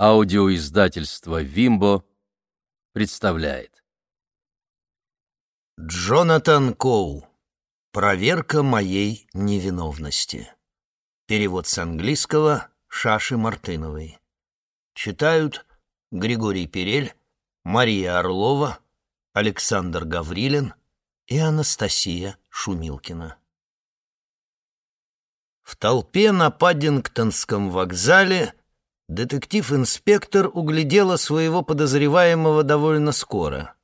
Аудиоиздательство «Вимбо» представляет. Джонатан Коу. Проверка моей невиновности. Перевод с английского Шаши Мартыновой. Читают Григорий Перель, Мария Орлова, Александр Гаврилин и Анастасия Шумилкина. В толпе на Паддингтонском вокзале детектив-инспектор углядела своего подозреваемого довольно скоро.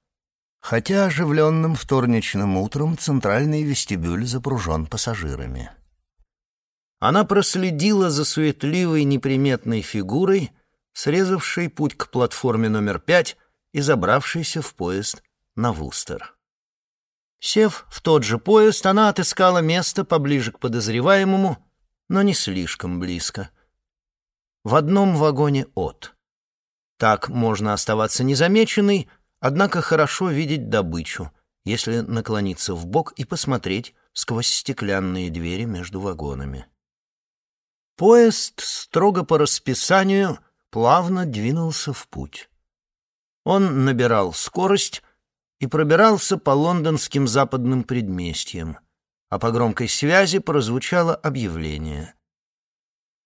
Хотя оживленным вторничным утром центральный вестибюль запружен пассажирами. Она проследила за суетливой неприметной фигурой, срезавшей путь к платформе номер пять и забравшейся в поезд на Вустер. Сев в тот же поезд, она отыскала место поближе к подозреваемому, но не слишком близко — в одном вагоне от. Так можно оставаться незамеченной, однако хорошо видеть добычу, если наклониться в бок и посмотреть сквозь стеклянные двери между вагонами. Поезд строго по расписанию плавно двинулся в путь. Он набирал скорость и пробирался по лондонским западным предместьям, а по громкой связи прозвучало объявление.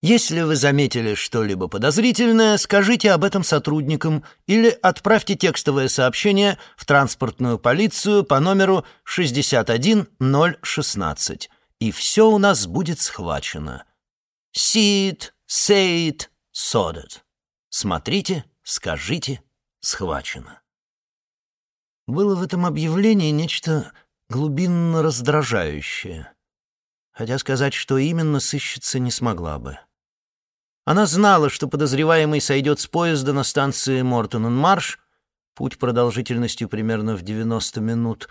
Если вы заметили что-либо подозрительное, скажите об этом сотрудникам или отправьте текстовое сообщение в транспортную полицию по номеру 61016, и все у нас будет схвачено. It, sod it. Смотрите, скажите, схвачено. Было в этом объявлении нечто глубинно раздражающее, хотя сказать, что именно, сыщется не смогла бы. Она знала, что подозреваемый сойдет с поезда на станции Мортон-Марш, путь продолжительностью примерно в 90 минут,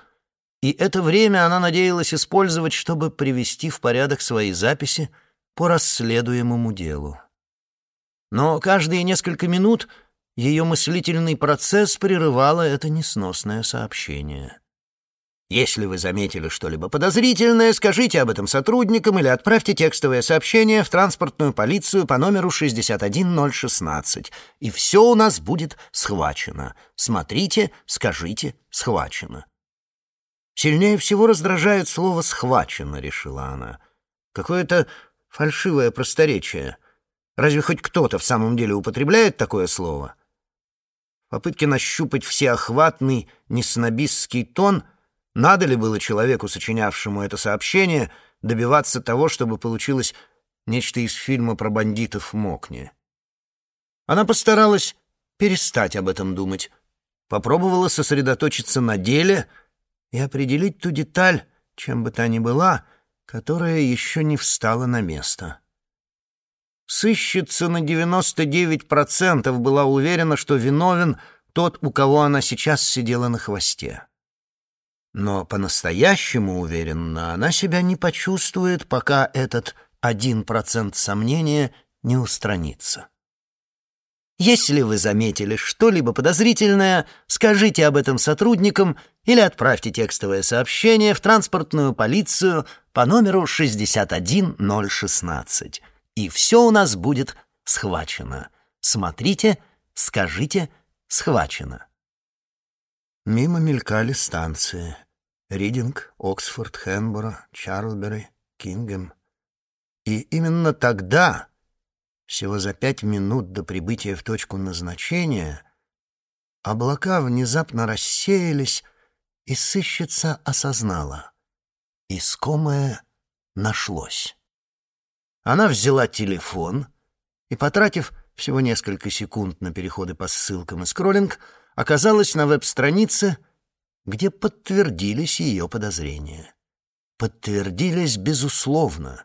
и это время она надеялась использовать, чтобы привести в порядок свои записи по расследуемому делу. Но каждые несколько минут ее мыслительный процесс прерывало это несносное сообщение. Если вы заметили что-либо подозрительное, скажите об этом сотрудникам или отправьте текстовое сообщение в транспортную полицию по номеру 61016, и все у нас будет схвачено. Смотрите, скажите, схвачено. Сильнее всего раздражает слово «схвачено», — решила она. Какое-то фальшивое просторечие. Разве хоть кто-то в самом деле употребляет такое слово? Попытки нащупать всеохватный, неснобистский тон — надо ли было человеку, сочинявшему это сообщение, добиваться того, чтобы получилось нечто из фильма про бандитов Мокни? Она постаралась перестать об этом думать, попробовала сосредоточиться на деле и определить ту деталь, чем бы та ни была, которая еще не встала на место. Сыщица на 99% была уверена, что виновен тот, у кого она сейчас сидела на хвосте. Но по-настоящему уверенно она себя не почувствует, пока этот один процент сомнения не устранится. Если вы заметили что-либо подозрительное, скажите об этом сотрудникам или отправьте текстовое сообщение в транспортную полицию по номеру 61016. И все у нас будет схвачено. Смотрите, скажите, схвачено. Мимо мелькали станции. Ридинг, Оксфорд, Хэнборо, Чарльбери, Кингем. И именно тогда, всего за пять минут до прибытия в точку назначения, облака внезапно рассеялись, и сыщица осознала. Искомое нашлось. Она взяла телефон и, потратив всего несколько секунд на переходы по ссылкам и скроллинг, оказалась на веб-странице — где подтвердились ее подозрения. Подтвердились безусловно.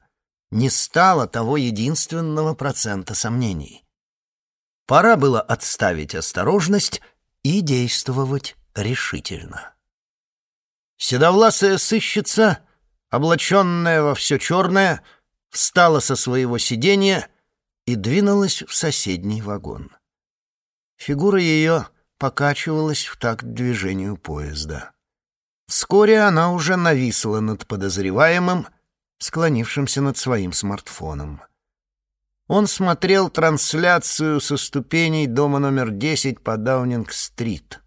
Не стало того единственного процента сомнений. Пора было отставить осторожность и действовать решительно. Седовласая сыщица, облаченная во все черное, встала со своего сиденья и двинулась в соседний вагон. Фигура ее покачивалась в такт движению поезда. Вскоре она уже нависла над подозреваемым, склонившимся над своим смартфоном. Он смотрел трансляцию со ступеней дома номер 10 по Даунинг-стрит.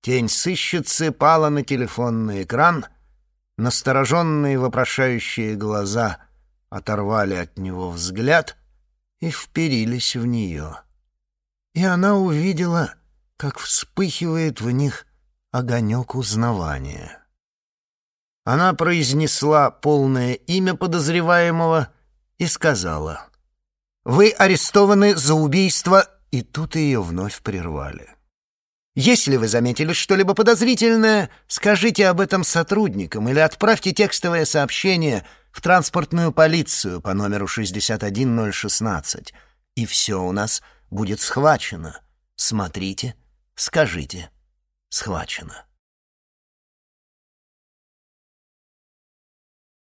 Тень сыщицы пала на телефонный экран, настороженные вопрошающие глаза оторвали от него взгляд и вперились в нее. И она увидела, как вспыхивает в них огонек узнавания. Она произнесла полное имя подозреваемого и сказала, «Вы арестованы за убийство...» И тут ее вновь прервали. «Если вы заметили что-либо подозрительное, скажите об этом сотрудникам или отправьте текстовое сообщение в транспортную полицию по номеру 61016, и все у нас будет схвачено. Смотрите, скажите, схвачено».